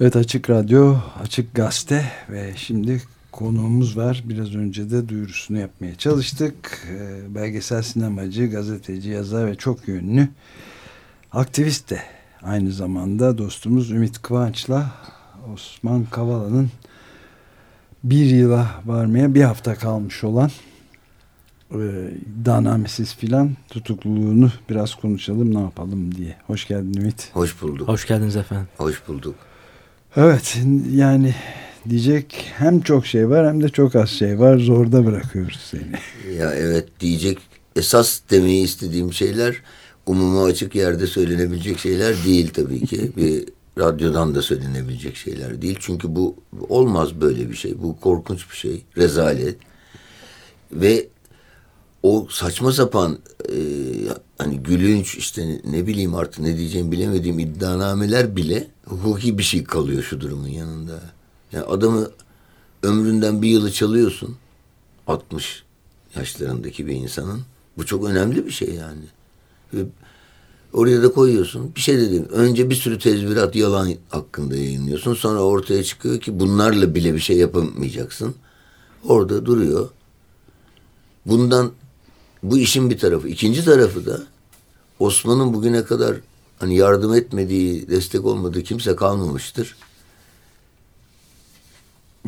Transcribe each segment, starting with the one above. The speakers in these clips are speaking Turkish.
Evet Açık Radyo, Açık Gazete ve şimdi konuğumuz var. Biraz önce de duyurusunu yapmaya çalıştık. Ee, belgesel sinemacı, gazeteci, yazar ve çok yönlü aktivist de aynı zamanda dostumuz Ümit Kıvanç'la Osman Kavala'nın bir yıla varmaya bir hafta kalmış olan e, iddianamesiz filan tutukluluğunu biraz konuşalım ne yapalım diye. Hoş geldin Ümit. Hoş bulduk. Hoş geldiniz efendim. Hoş bulduk. Evet yani diyecek hem çok şey var hem de çok az şey var. Zorda bırakıyoruz seni. Ya evet diyecek esas demeyi istediğim şeyler umuma açık yerde söylenebilecek şeyler değil tabii ki. Bir radyodan da söylenebilecek şeyler değil. Çünkü bu olmaz böyle bir şey. Bu korkunç bir şey. Rezalet. Ve o saçma sapan e, hani gülünç işte ne bileyim artık ne diyeceğimi bilemediğim iddianameler bile hukuki bir şey kalıyor şu durumun yanında. Yani adamı ömründen bir yılı çalıyorsun. 60 yaşlarındaki bir insanın. Bu çok önemli bir şey yani. Ve oraya da koyuyorsun. Bir şey dedim. Önce bir sürü tezvirat yalan hakkında yayınlıyorsun. Sonra ortaya çıkıyor ki bunlarla bile bir şey yapamayacaksın. Orada duruyor. Bundan bu işin bir tarafı. İkinci tarafı da Osman'ın bugüne kadar hani yardım etmediği, destek olmadığı kimse kalmamıştır.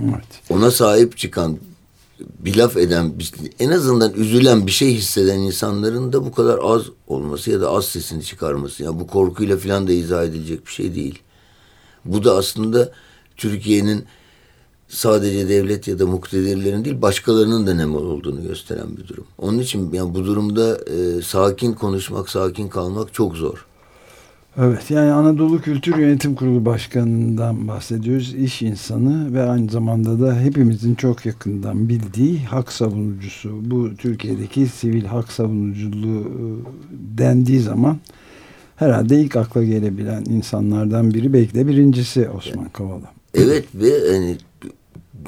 Evet. Ona sahip çıkan, bir laf eden, en azından üzülen bir şey hisseden insanların da bu kadar az olması ya da az sesini çıkarması. Yani bu korkuyla falan da izah edilecek bir şey değil. Bu da aslında Türkiye'nin sadece devlet ya da muktedirlerin değil başkalarının da ne olduğunu gösteren bir durum. Onun için yani bu durumda e, sakin konuşmak, sakin kalmak çok zor. Evet yani Anadolu Kültür Yönetim Kurulu Başkanı'ndan bahsediyoruz. İş insanı ve aynı zamanda da hepimizin çok yakından bildiği hak savunucusu. Bu Türkiye'deki sivil hak savunuculuğu e, dendiği zaman herhalde ilk akla gelebilen insanlardan biri belki de birincisi Osman Kavala. Evet ve hani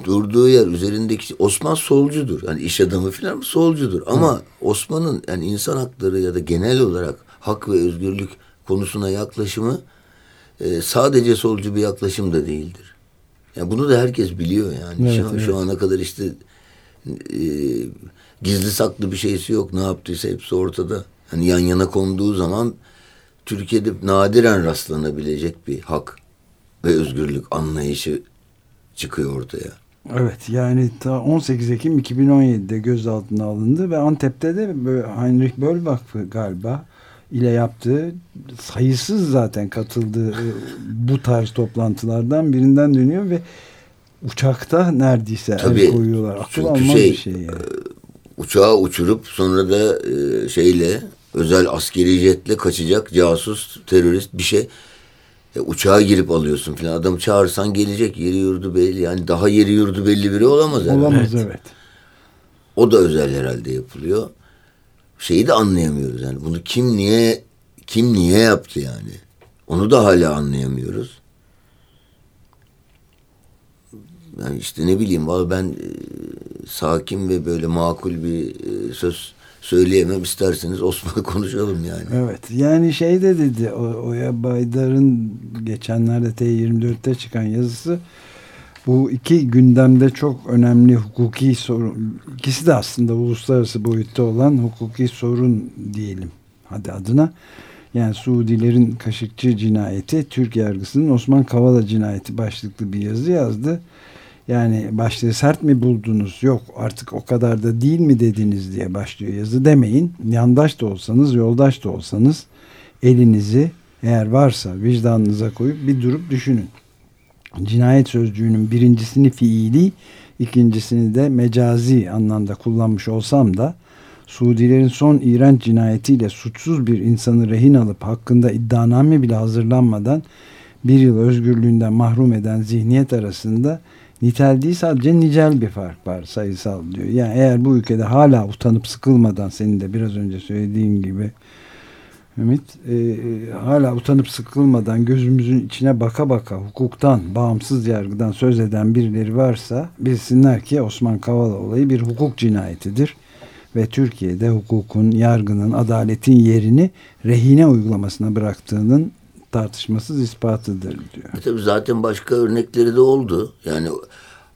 durduğu yer üzerindeki Osman solcudur. Yani iş adamı falan solcudur. Ama. Osman'ın yani insan hakları ya da genel olarak hak ve özgürlük konusuna yaklaşımı e, sadece solcu bir yaklaşım da değildir. Yani bunu da herkes biliyor yani. Evet, şu, evet. şu ana kadar işte e, gizli saklı bir şeysi yok. Ne yaptıysa hepsi ortada. Hani yan yana konduğu zaman Türkiye'de nadiren rastlanabilecek bir hak ve özgürlük anlayışı çıkıyor ortaya. Evet yani ta 18 Ekim 2017'de gözaltına alındı ve Antep'te de Heinrich Böll Vakfı galiba ile yaptığı sayısız zaten katıldığı e, bu tarz toplantılardan birinden dönüyor ve uçakta neredeyse Tabii, el koyuyorlar. Akıl almaz şey, bir şey yani. E, uçağı uçurup sonra da e, şeyle özel askeri jetle kaçacak casus, terörist bir şey e, uçağa girip alıyorsun falan. Adam çağırsan gelecek yeri yurdu belli. Yani daha yeri yurdu belli biri olamaz herhalde. Olamaz evet. evet. O da özel herhalde yapılıyor. Şeyi de anlayamıyoruz yani. Bunu kim niye kim niye yaptı yani? Onu da hala anlayamıyoruz. Yani işte ne bileyim valla ben e, sakin ve böyle makul bir e, söz söyleyemem isterseniz Osman'ı konuşalım yani. Evet yani şey de dedi Oya Baydar'ın geçenlerde T24'te çıkan yazısı bu iki gündemde çok önemli hukuki sorun ikisi de aslında uluslararası boyutta olan hukuki sorun diyelim hadi adına yani Suudilerin Kaşıkçı cinayeti Türk yargısının Osman Kavala cinayeti başlıklı bir yazı yazdı yani başlığı sert mi buldunuz? Yok artık o kadar da değil mi dediniz diye başlıyor yazı demeyin. Yandaş da olsanız, yoldaş da olsanız elinizi eğer varsa vicdanınıza koyup bir durup düşünün. Cinayet sözcüğünün birincisini fiili, ikincisini de mecazi anlamda kullanmış olsam da Suudilerin son iğrenç cinayetiyle suçsuz bir insanı rehin alıp hakkında iddianame bile hazırlanmadan bir yıl özgürlüğünden mahrum eden zihniyet arasında nitel değil sadece nicel bir fark var sayısal diyor. Yani eğer bu ülkede hala utanıp sıkılmadan senin de biraz önce söylediğin gibi Ümit e, hala utanıp sıkılmadan gözümüzün içine baka baka hukuktan, bağımsız yargıdan söz eden birileri varsa bilsinler ki Osman Kavala olayı bir hukuk cinayetidir. Ve Türkiye'de hukukun, yargının, adaletin yerini rehine uygulamasına bıraktığının tartışmasız ispatıdır diyor. E tabii zaten başka örnekleri de oldu. Yani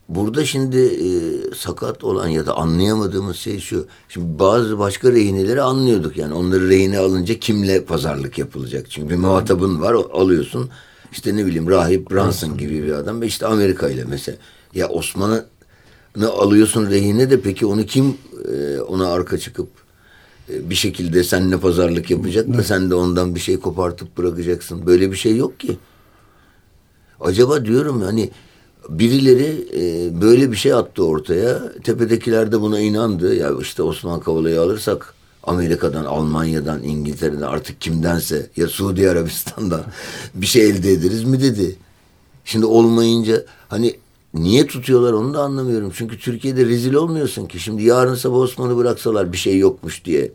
burada şimdi e, sakat olan ya da anlayamadığımız şey şu. Şimdi bazı başka rehineleri anlıyorduk. Yani onları rehine alınca kimle pazarlık yapılacak? Çünkü bir muhatabın var alıyorsun. İşte ne bileyim Rahip Branson gibi bir adam ve işte Amerika ile mesela. Ya Osman'ı alıyorsun rehine de peki onu kim e, ona arka çıkıp bir şekilde seninle pazarlık yapacak da sen de ondan bir şey kopartıp bırakacaksın. Böyle bir şey yok ki. Acaba diyorum hani birileri e, böyle bir şey attı ortaya. Tepedekiler de buna inandı. Ya işte Osman Kavala'yı alırsak Amerika'dan, Almanya'dan, İngiltere'den artık kimdense ya Suudi Arabistan'dan bir şey elde ederiz mi dedi. Şimdi olmayınca hani niye tutuyorlar onu da anlamıyorum. Çünkü Türkiye'de rezil olmuyorsun ki. Şimdi yarın sabah Osman'ı bıraksalar bir şey yokmuş diye.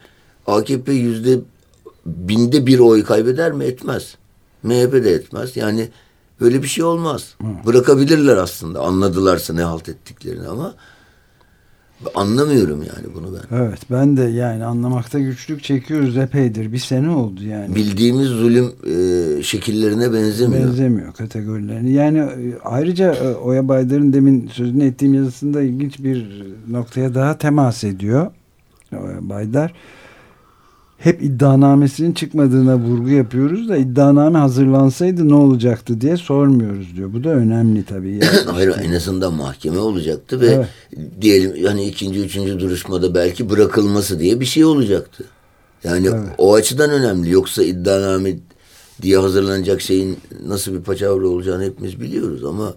AKP yüzde binde bir oy kaybeder mi? Etmez. MHP de etmez. Yani böyle bir şey olmaz. Bırakabilirler aslında. Anladılarsa ne halt ettiklerini ama Anlamıyorum yani bunu ben. Evet ben de yani anlamakta güçlük çekiyoruz epeydir. Bir sene oldu yani. Bildiğimiz zulüm e, şekillerine benzemiyor. Benzemiyor kategorilerini. Yani e, ayrıca e, Oya Baydar'ın demin sözünü ettiğim yazısında ilginç bir noktaya daha temas ediyor. Oya Baydar hep iddianamesinin çıkmadığına vurgu yapıyoruz da iddianame hazırlansaydı ne olacaktı diye sormuyoruz diyor. Bu da önemli tabii. Hayır en azından mahkeme olacaktı ve evet. diyelim yani ikinci üçüncü duruşmada belki bırakılması diye bir şey olacaktı. Yani evet. o açıdan önemli. Yoksa iddianame diye hazırlanacak şeyin nasıl bir paçavra olacağını hepimiz biliyoruz ama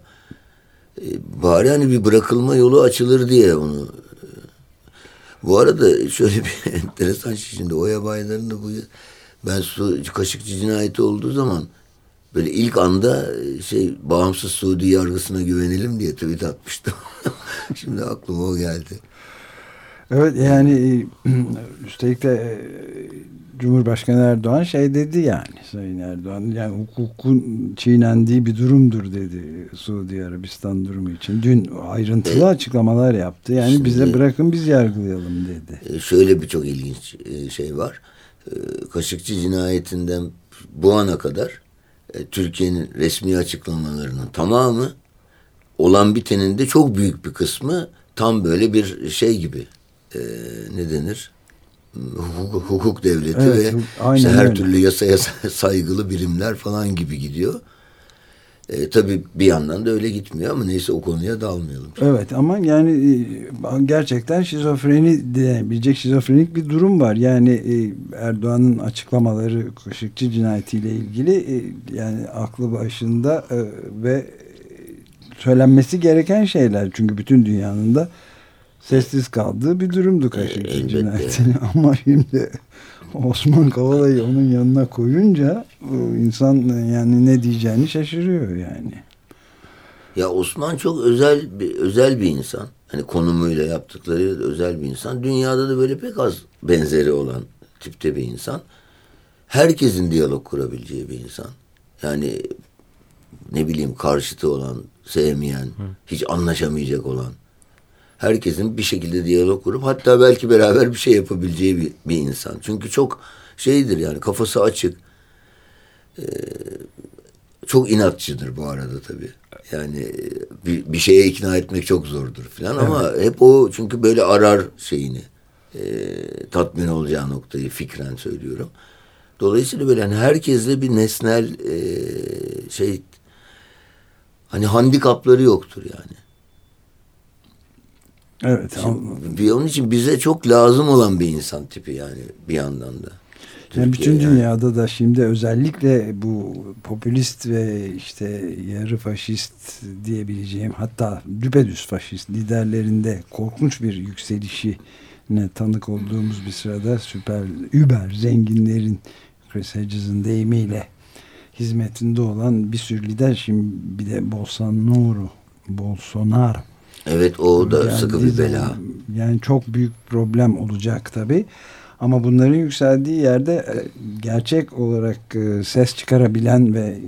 e, bari hani bir bırakılma yolu açılır diye onu bu arada şöyle bir enteresan şey şimdi o yabancıların da bu ben su Kaşıkçı cinayeti olduğu zaman böyle ilk anda şey bağımsız Suudi yargısına güvenelim diye tweet atmıştım. şimdi aklıma o geldi. Evet yani üstelik de Cumhurbaşkanı Erdoğan şey dedi yani Sayın Erdoğan yani hukukun çiğnendiği bir durumdur dedi Suudi Arabistan durumu için. Dün ayrıntılı e, açıklamalar yaptı. Yani şimdi, bize bırakın biz yargılayalım dedi. E, şöyle bir çok ilginç e, şey var. E, Kaşıkçı cinayetinden bu ana kadar Türkiye'nin resmi açıklamalarının tamamı olan bitenin de çok büyük bir kısmı tam böyle bir şey gibi ne denir? hukuk, hukuk devleti evet, ve işte her öyle. türlü yasaya saygılı birimler falan gibi gidiyor. E, tabii bir yandan da öyle gitmiyor ama neyse o konuya dalmayalım. Evet ama yani e, gerçekten şizofreni diyebilecek şizofrenik bir durum var. Yani e, Erdoğan'ın açıklamaları Kışıkçı cinayetiyle ilgili e, yani aklı başında ve söylenmesi gereken şeyler. Çünkü bütün dünyanın da sessiz kaldığı bir durumdu Kaşıkçı e, cinayetini. Ama şimdi Osman Kavala'yı onun yanına koyunca insan yani ne diyeceğini şaşırıyor yani. Ya Osman çok özel bir özel bir insan. Hani konumuyla yaptıklarıyla da özel bir insan. Dünyada da böyle pek az benzeri olan tipte bir insan. Herkesin diyalog kurabileceği bir insan. Yani ne bileyim karşıtı olan, sevmeyen, Hı. hiç anlaşamayacak olan herkesin bir şekilde diyalog kurup hatta belki beraber bir şey yapabileceği bir, bir insan. Çünkü çok şeydir yani kafası açık. Ee, çok inatçıdır bu arada tabii. Yani bir, bir şeye ikna etmek çok zordur falan evet. ama hep o çünkü böyle arar şeyini. E, tatmin olacağı noktayı fikren söylüyorum. Dolayısıyla böyle hani herkesle bir nesnel e, şey hani handikapları yoktur yani. Evet. Şimdi, onun için bize çok lazım olan bir insan tipi yani bir yandan da. Yani bütün yani. dünyada da şimdi özellikle bu popülist ve işte yarı faşist diyebileceğim hatta düpedüz faşist liderlerinde korkunç bir yükselişi ne tanık olduğumuz bir sırada süper über zenginlerin Chris Hedges'in deyimiyle hizmetinde olan bir sürü lider şimdi bir de Bolsonaro Bolsonaro Evet o da yani sıkı bir bela. Yani çok büyük problem olacak tabi. Ama bunların yükseldiği yerde e, gerçek olarak e, ses çıkarabilen ve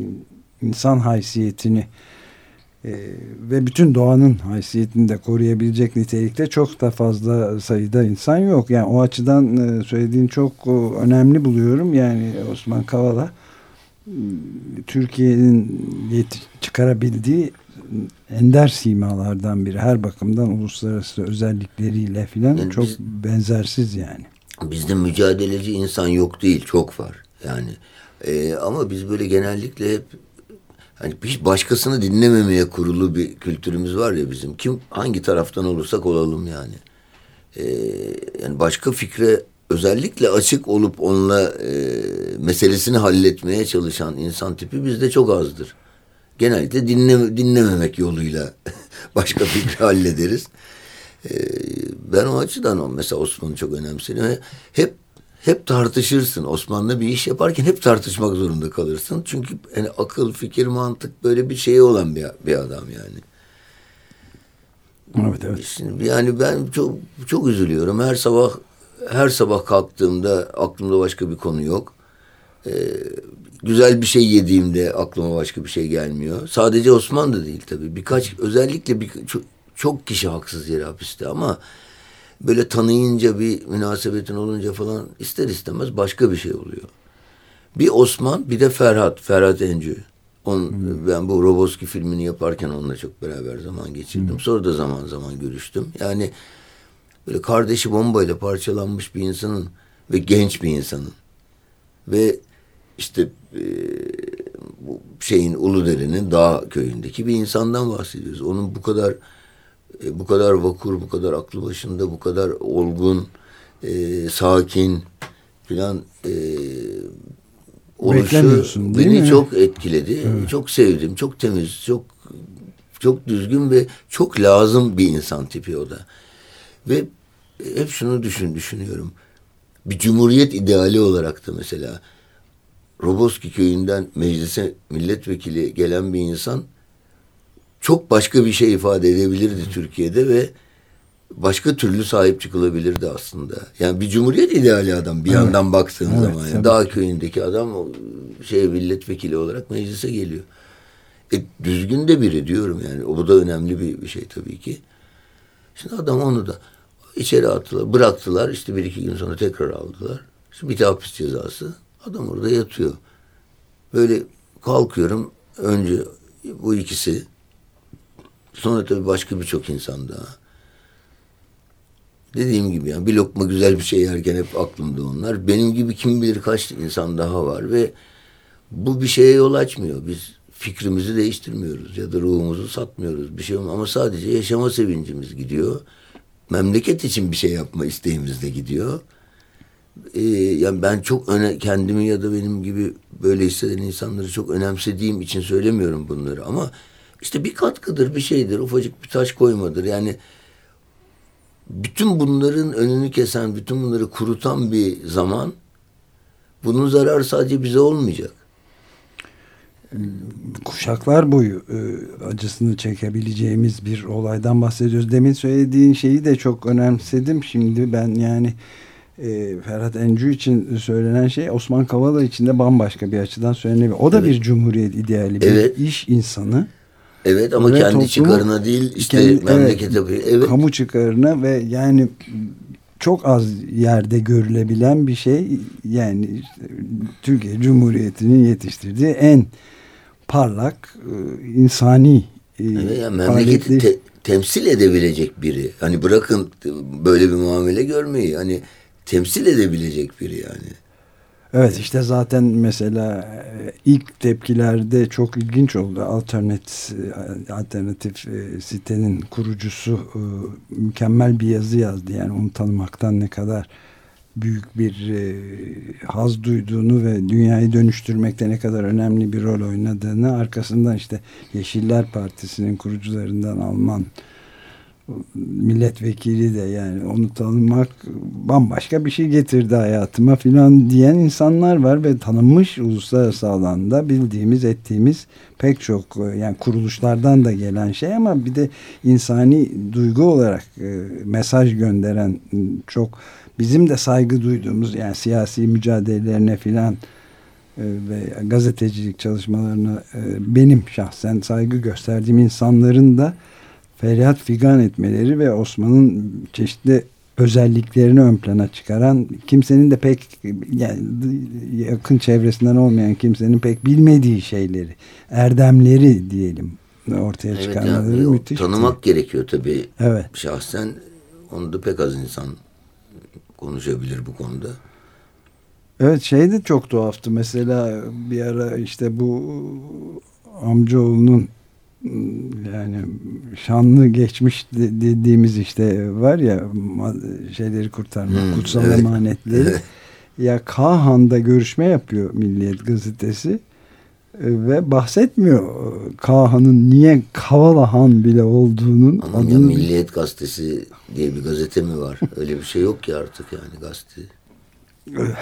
insan haysiyetini e, ve bütün doğanın haysiyetini de koruyabilecek nitelikte çok da fazla sayıda insan yok. Yani o açıdan söylediğin çok önemli buluyorum. Yani Osman Kavala Türkiye'nin çıkarabildiği ender simalardan biri. Her bakımdan uluslararası özellikleriyle filan yani çok biz, benzersiz yani. Bizde mücadeleci insan yok değil, çok var. Yani e, ama biz böyle genellikle hep hani bir başkasını dinlememeye kurulu bir kültürümüz var ya bizim. Kim hangi taraftan olursak olalım yani. E, yani başka fikre özellikle açık olup onunla e, meselesini halletmeye çalışan insan tipi bizde çok azdır. Genellikle dinle, dinlememek yoluyla başka fikri hallederiz. E, ben o açıdan o mesela Osman'ı çok önemsedim. Hep hep tartışırsın. Osman'la bir iş yaparken hep tartışmak zorunda kalırsın. Çünkü yani akıl, fikir, mantık böyle bir şey olan bir, bir adam yani. Evet, evet. Şimdi yani ben çok çok üzülüyorum. Her sabah her sabah kalktığımda aklımda başka bir konu yok. Ee, güzel bir şey yediğimde aklıma başka bir şey gelmiyor. Sadece Osman da değil tabii. Birkaç özellikle bir, çok, çok kişi haksız yere hapiste ama böyle tanıyınca bir münasebetin olunca falan ister istemez başka bir şey oluyor. Bir Osman bir de Ferhat, Ferhat Encü. On, hmm. Ben bu Roboski filmini yaparken onunla çok beraber zaman geçirdim. Hmm. Sonra da zaman zaman görüştüm. Yani böyle kardeşi bombayla parçalanmış bir insanın ve genç bir insanın ve işte e, bu şeyin Uludere'nin dağ köyündeki bir insandan bahsediyoruz. Onun bu kadar e, bu kadar vakur, bu kadar aklı başında, bu kadar olgun, e, sakin filan e, oluşu beni mi? çok etkiledi. Evet. Çok sevdim. Çok temiz, çok çok düzgün ve çok lazım bir insan tipi o da. Ve hep şunu düşün düşünüyorum. Bir cumhuriyet ideali olarak da mesela Roboski köyünden meclise milletvekili gelen bir insan çok başka bir şey ifade edebilirdi Türkiye'de ve başka türlü sahip çıkılabilirdi aslında. Yani bir cumhuriyet ideali adam bir evet. yandan baktığın evet, zaman. Yani dağ köyündeki adam şey milletvekili olarak meclise geliyor. E, düzgün de biri diyorum yani. O bu da önemli bir, bir şey tabii ki. Şimdi adam onu da içeri attılar, bıraktılar. İşte bir iki gün sonra tekrar aldılar. İşte bir hapis cezası. Adam orada yatıyor. Böyle kalkıyorum. Önce bu ikisi Sonra tabii başka birçok insan daha. Dediğim gibi yani bir lokma güzel bir şey yerken hep aklımda onlar. Benim gibi kim bilir kaç insan daha var ve bu bir şeye yol açmıyor. Biz fikrimizi değiştirmiyoruz ya da ruhumuzu satmıyoruz bir şey ama sadece yaşama sevincimiz gidiyor. Memleket için bir şey yapma isteğimiz de gidiyor. Ee, yani ben çok öne, kendimi ya da benim gibi böyle hisseden insanları çok önemsediğim için söylemiyorum bunları ama işte bir katkıdır, bir şeydir, ufacık bir taş koymadır. Yani bütün bunların önünü kesen, bütün bunları kurutan bir zaman bunun zararı sadece bize olmayacak. Kuşaklar boyu e, acısını çekebileceğimiz bir olaydan bahsediyoruz. Demin söylediğin şeyi de çok önemsedim. Şimdi ben yani e, Ferhat Encü için söylenen şey Osman Kavala için de bambaşka bir açıdan söylenebilir. O da evet. bir cumhuriyet ideali, bir evet. iş insanı. Evet ama ve kendi toplumu, çıkarına değil işte kendi, memlekete. Evet, evet. Kamu çıkarına ve yani çok az yerde görülebilen bir şey. Yani işte, Türkiye Cumhuriyeti'nin yetiştirdiği en parlak e, insani e, evet, yani memleketi te, temsil edebilecek biri. Hani bırakın böyle bir muamele görmeyi. Hani temsil edebilecek biri yani. Evet işte zaten mesela e, ilk tepkilerde çok ilginç oldu. Alternatif, e, alternatif e, sitenin kurucusu mükemmel bir yazı yazdı. Yani onu tanımaktan ne kadar büyük bir haz duyduğunu ve dünyayı dönüştürmekte ne kadar önemli bir rol oynadığını arkasından işte Yeşiller Partisi'nin kurucularından Alman milletvekili de yani onu tanımak bambaşka bir şey getirdi hayatıma filan diyen insanlar var ve tanınmış uluslararası alanda bildiğimiz ettiğimiz pek çok yani kuruluşlardan da gelen şey ama bir de insani duygu olarak e, mesaj gönderen çok bizim de saygı duyduğumuz yani siyasi mücadelelerine filan e, ve gazetecilik çalışmalarına e, benim şahsen saygı gösterdiğim insanların da feryat figan etmeleri ve Osman'ın çeşitli özelliklerini ön plana çıkaran kimsenin de pek yani yakın çevresinden olmayan kimsenin pek bilmediği şeyleri erdemleri diyelim ortaya evet, çıkarmaları yani, müthiş. Tanımak gerekiyor tabii. Evet. Şahsen onu da pek az insan konuşabilir bu konuda. Evet şey de çok tuhaftı mesela bir ara işte bu amcaoğlunun yani şanlı geçmiş dediğimiz işte var ya şeyleri kurtarma hmm, kutsal evet. emanetleri. Ya Kahan'da görüşme yapıyor Milliyet gazetesi ve bahsetmiyor. Kahan'ın niye Kavala Han bile olduğunun Ama adını... ya Milliyet gazetesi diye bir gazete mi var? Öyle bir şey yok ki artık yani gazete.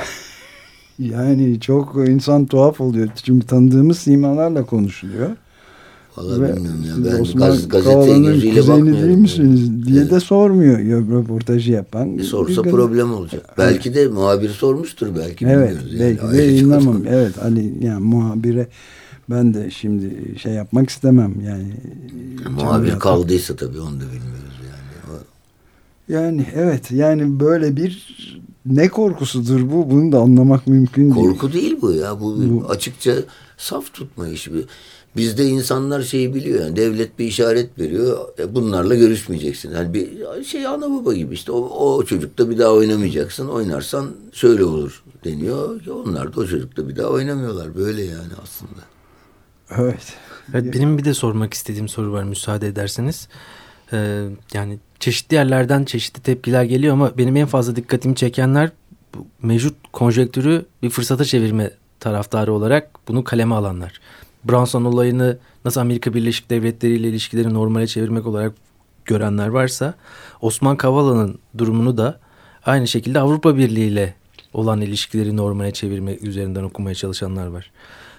Yani çok insan tuhaf oluyor. Çünkü tanıdığımız simalarla konuşuluyor Valla bilmiyorum ya. Ben Osman gaz, gazete gözüyle bakmıyorum. değil misiniz diye evet. de sormuyor röportajı yapan. E sorsa problem olacak. Evet. Belki de muhabir sormuştur belki. Evet. Belki yani. de inanmam. Evet Ali yani muhabire ben de şimdi şey yapmak istemem yani. Muhabir kaldıysa tabii onu da bilmiyoruz yani. Yani evet yani böyle bir ne korkusudur bu? Bunu da anlamak mümkün Korku değil. Korku değil bu ya. Bu, bu açıkça saf tutma işi. Bizde insanlar şeyi biliyor yani devlet bir işaret veriyor. E, bunlarla görüşmeyeceksin. Yani bir şey ana baba gibi işte o, o çocukta bir daha oynamayacaksın. Oynarsan şöyle olur deniyor. Onlar da o çocukta bir daha oynamıyorlar. Böyle yani aslında. Evet. Evet benim bir de sormak istediğim soru var müsaade ederseniz. Ee, yani çeşitli yerlerden çeşitli tepkiler geliyor ama benim en fazla dikkatimi çekenler mevcut konjektürü bir fırsata çevirme taraftarı olarak bunu kaleme alanlar. Branson olayını nasıl Amerika Birleşik Devletleri ile ilişkileri normale çevirmek olarak görenler varsa Osman Kavala'nın durumunu da aynı şekilde Avrupa Birliği ile olan ilişkileri normale çevirmek üzerinden okumaya çalışanlar var.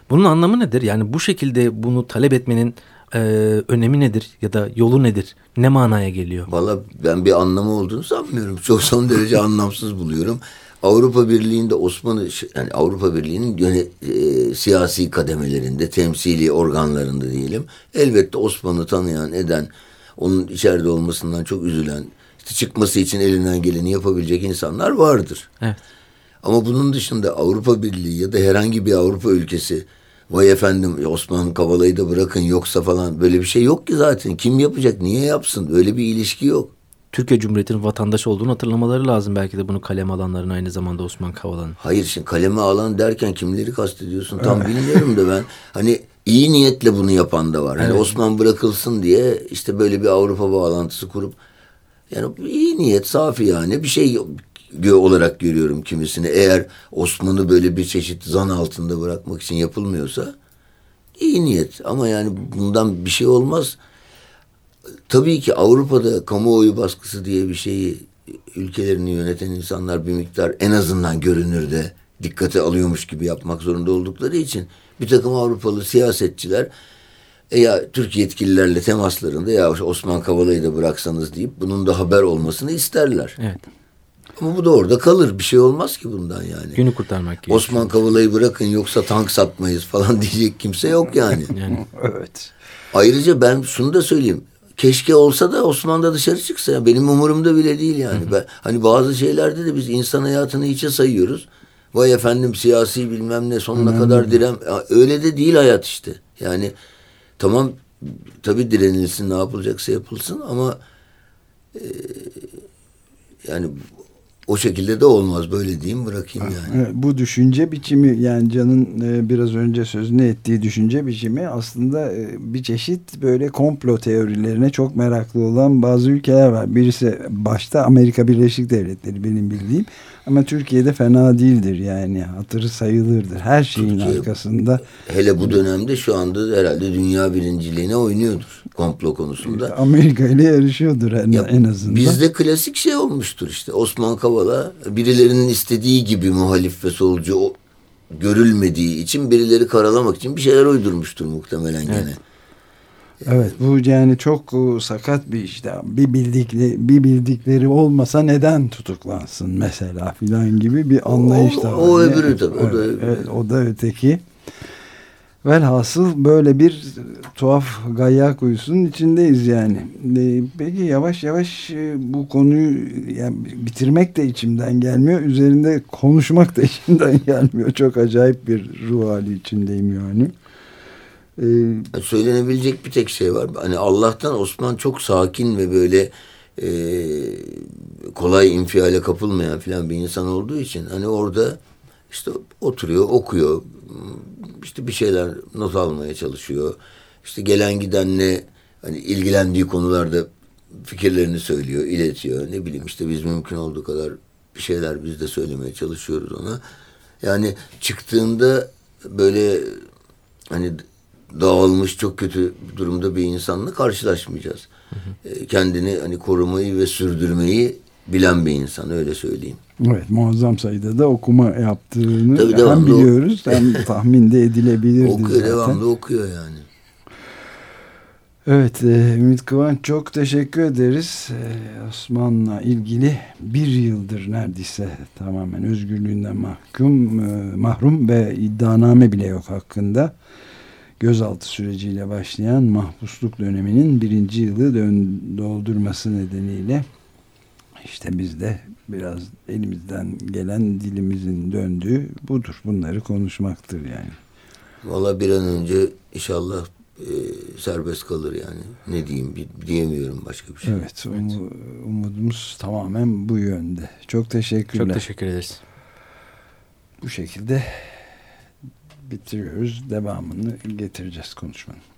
Bunun anlamı nedir? Yani bu şekilde bunu talep etmenin e, önemi nedir ya da yolu nedir? Ne manaya geliyor? Valla ben bir anlamı olduğunu sanmıyorum. Çok son derece anlamsız buluyorum. Avrupa Birliği'nde Osmanlı yani Avrupa Birliği'nin yöne, e, siyasi kademelerinde, temsili organlarında diyelim. Elbette Osmanlı tanıyan, eden, onun içeride olmasından çok üzülen, işte çıkması için elinden geleni yapabilecek insanlar vardır. Evet. Ama bunun dışında Avrupa Birliği ya da herhangi bir Avrupa ülkesi vay efendim Osman Kavala'yı da bırakın yoksa falan böyle bir şey yok ki zaten. Kim yapacak? Niye yapsın? Öyle bir ilişki yok. Türkiye Cumhuriyeti'nin vatandaş olduğunu hatırlamaları lazım belki de bunu kaleme alanların aynı zamanda Osman Kavala'nın. Hayır şimdi kaleme alan derken kimleri kastediyorsun tam bilmiyorum da ben hani iyi niyetle bunu yapan da var. Hani evet. Osman bırakılsın diye işte böyle bir Avrupa bağlantısı kurup yani iyi niyet safi yani bir şey olarak görüyorum kimisini. Eğer Osman'ı böyle bir çeşit zan altında bırakmak için yapılmıyorsa iyi niyet ama yani bundan bir şey olmaz. Tabii ki Avrupa'da kamuoyu baskısı diye bir şeyi ülkelerini yöneten insanlar bir miktar en azından görünürde dikkate alıyormuş gibi yapmak zorunda oldukları için bir takım Avrupalı siyasetçiler e ya Türk yetkililerle temaslarında ya Osman Kavala'yı da bıraksanız deyip bunun da haber olmasını isterler. Evet. Ama bu da orada kalır. Bir şey olmaz ki bundan yani. Günü kurtarmak gerekiyor. Osman Kavala'yı bırakın yoksa tank satmayız falan diyecek kimse yok yani. yani. evet. Ayrıca ben şunu da söyleyeyim keşke olsa da Osmanlı dışarı çıksa. Benim umurumda bile değil yani. Ben, hani bazı şeylerde de biz insan hayatını içe sayıyoruz. Vay efendim siyasi bilmem ne sonuna Önemli. kadar direm. Öyle de değil hayat işte. Yani tamam tabii direnilsin ne yapılacaksa yapılsın ama e, yani o şekilde de olmaz böyle diyeyim bırakayım yani. Bu düşünce biçimi yani Can'ın e, biraz önce sözünü ettiği düşünce biçimi aslında e, bir çeşit böyle komplo teorilerine çok meraklı olan bazı ülkeler var. Birisi başta Amerika Birleşik Devletleri benim bildiğim ama Türkiye'de fena değildir yani hatırı sayılırdır. Her şeyin Türkiye, arkasında. Hele bu dönemde şu anda herhalde dünya birinciliğine oynuyordur komplo konusunda. Amerika ile yarışıyordur en, ya, en azından. Bizde klasik şey olmuştur işte Osman Kavala birilerinin istediği gibi muhalif ve solcu o, görülmediği için birileri karalamak için bir şeyler uydurmuştur muhtemelen gene. Evet. Evet bu yani çok e, sakat bir işte bir bildikleri bir bildikleri olmasa neden tutuklansın mesela filan gibi bir anlayış da var. O öbürü tabii. O, da öbürü. Evet, o da öteki. Velhasıl böyle bir tuhaf gayya kuyusunun içindeyiz yani. E, peki yavaş yavaş e, bu konuyu yani bitirmek de içimden gelmiyor. Üzerinde konuşmak da içimden gelmiyor. Çok acayip bir ruh hali içindeyim yani. Ee, Söylenebilecek bir tek şey var. Hani Allah'tan Osman çok sakin ve böyle e, kolay infiale kapılmayan filan bir insan olduğu için hani orada işte oturuyor, okuyor, işte bir şeyler not almaya çalışıyor. İşte gelen gidenle hani ilgilendiği konularda fikirlerini söylüyor, iletiyor. Ne bileyim işte biz mümkün olduğu kadar bir şeyler biz de söylemeye çalışıyoruz ona. Yani çıktığında böyle hani dağılmış çok kötü durumda bir insanla karşılaşmayacağız. Hı hı. Kendini hani korumayı ve sürdürmeyi bilen bir insan öyle söyleyeyim. Evet muazzam sayıda da okuma yaptığını Tabii hem biliyoruz hem tahmin de edilebilirdi okuyor, zaten. Devamlı okuyor yani. Evet e, Ümit Kıvanç çok teşekkür ederiz. E, Osman'la ilgili bir yıldır neredeyse tamamen özgürlüğünden mahkum, e, mahrum ve iddianame bile yok hakkında. Gözaltı süreciyle başlayan mahpusluk döneminin birinci yılı doldurması nedeniyle işte biz de biraz elimizden gelen dilimizin döndüğü budur. Bunları konuşmaktır yani. Valla bir an önce inşallah e, serbest kalır yani. Ne diyeyim diyemiyorum başka bir şey. Evet, evet. umudumuz tamamen bu yönde. Çok teşekkürler. Çok teşekkür ederiz. Bu şekilde bitiriyoruz. Devamını getireceğiz konuşmanın.